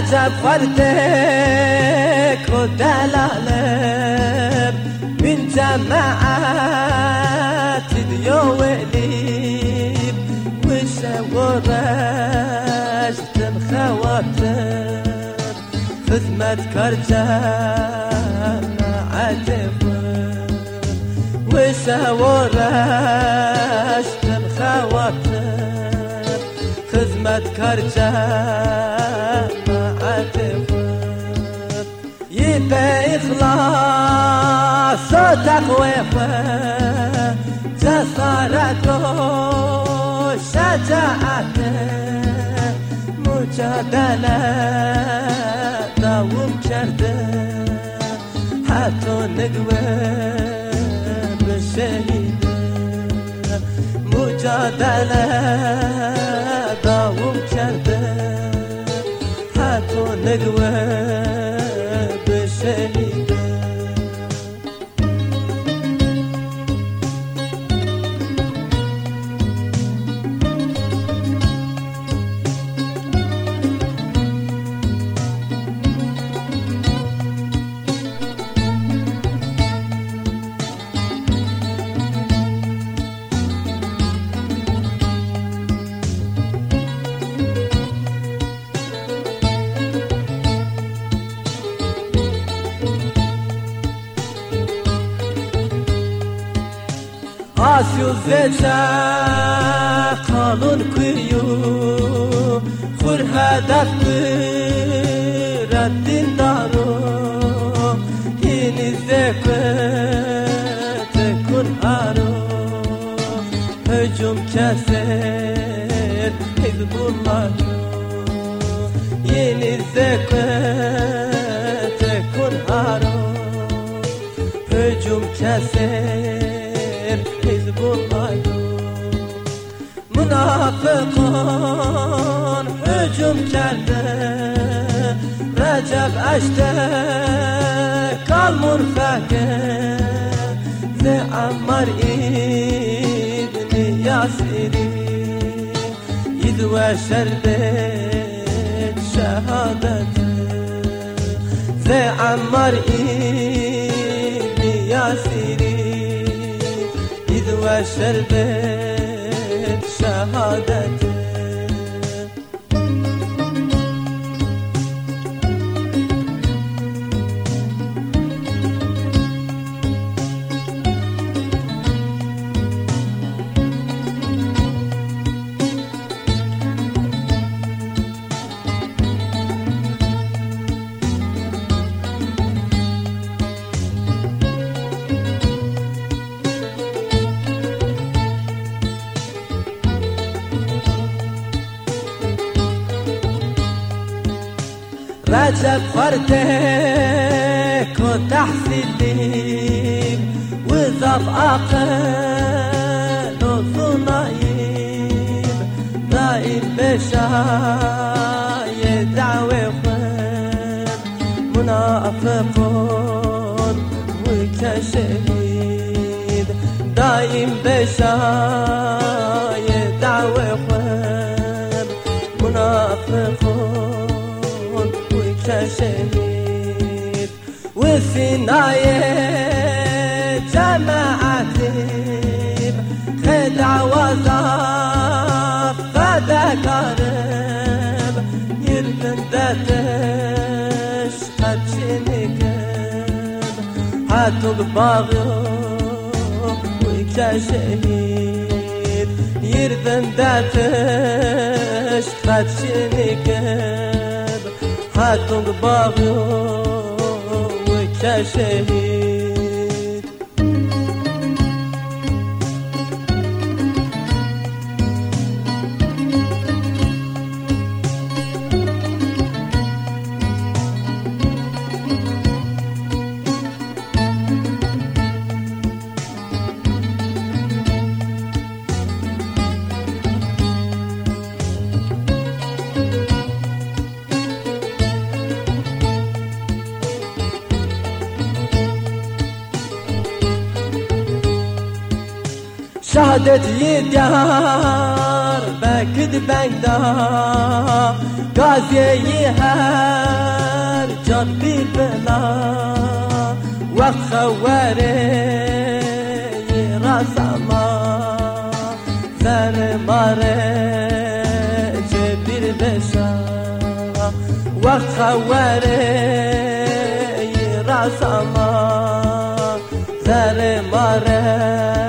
رجب فردك ودلالب من جماعات اليواليب وشورشت الخواطر خدمة كرجان عتفر وشورشت الخواطر خدمة كرجان يبقى إخلاص وتقوى جسارة شجاعة مجادلة دوم کرده حتی نگوه حتی نگوه آسیو زیچه قانون کیو خور هدف برد دین دارو یعنی زکت کن هارو هجوم کسر حزب الله یعنی زکت کن هارو هجوم کسر bulaydı Münafıkın hücum keldi Recep eşte kal murfakı Ze Ammar İbni Yasir'i Yid ve şerbet şehadeti Ze Ammar İbni Yasir'i ve şerbet şehadet. شربت شهادت رجب فردك وتحسين وذاب عقل وصنايب دائم بشاي دعوة منافقون وكشهيد. دائم بشاي دعوة خير وفي ناية جماعتي خدع وظاف فدا قرب يرمن داتش قد شنكب حتى باغيو وكشهيد يرمن داتش قد شنكب حتى باغيو وكشهيد عادت يدار بكد بندا قازي يهار جربي بلا. وخواري رسما سر ماره جبير بشا. وخواري رسما سر ماره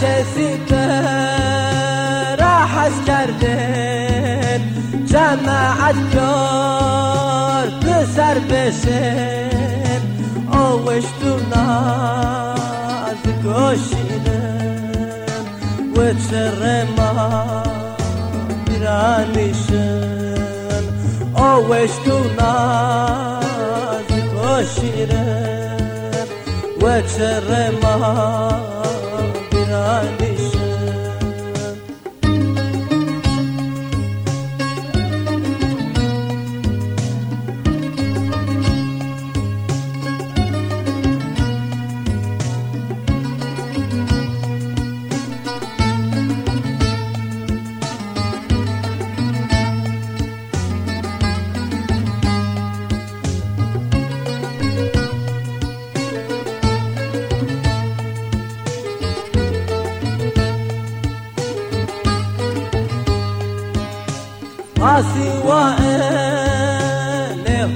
kesikler ahaz kerdin Cemaat gördü serbeşin Ovuştu nazik hoşinin Ve çerrema bir anişin Ovuştu nazik hoşinin Ve çerrema وائل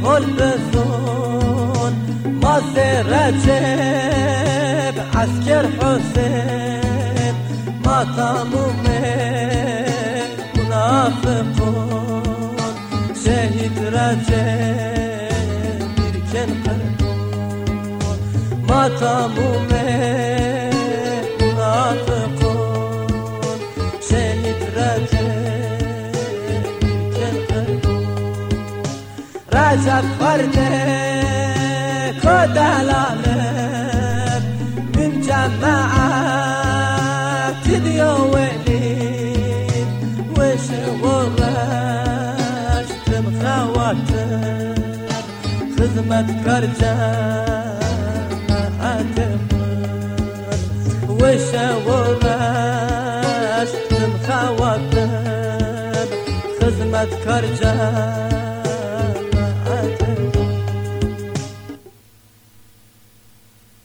هول بثون ما رجب عسكر حسين ما تموم منافقون شهيد رجب يركن قلبون ما تموم رجب فرده كدلالك من جماعة ديوالين وش ورشت مخواتر خدمة كرجان وش ورشت مخواتر خدمة كرجان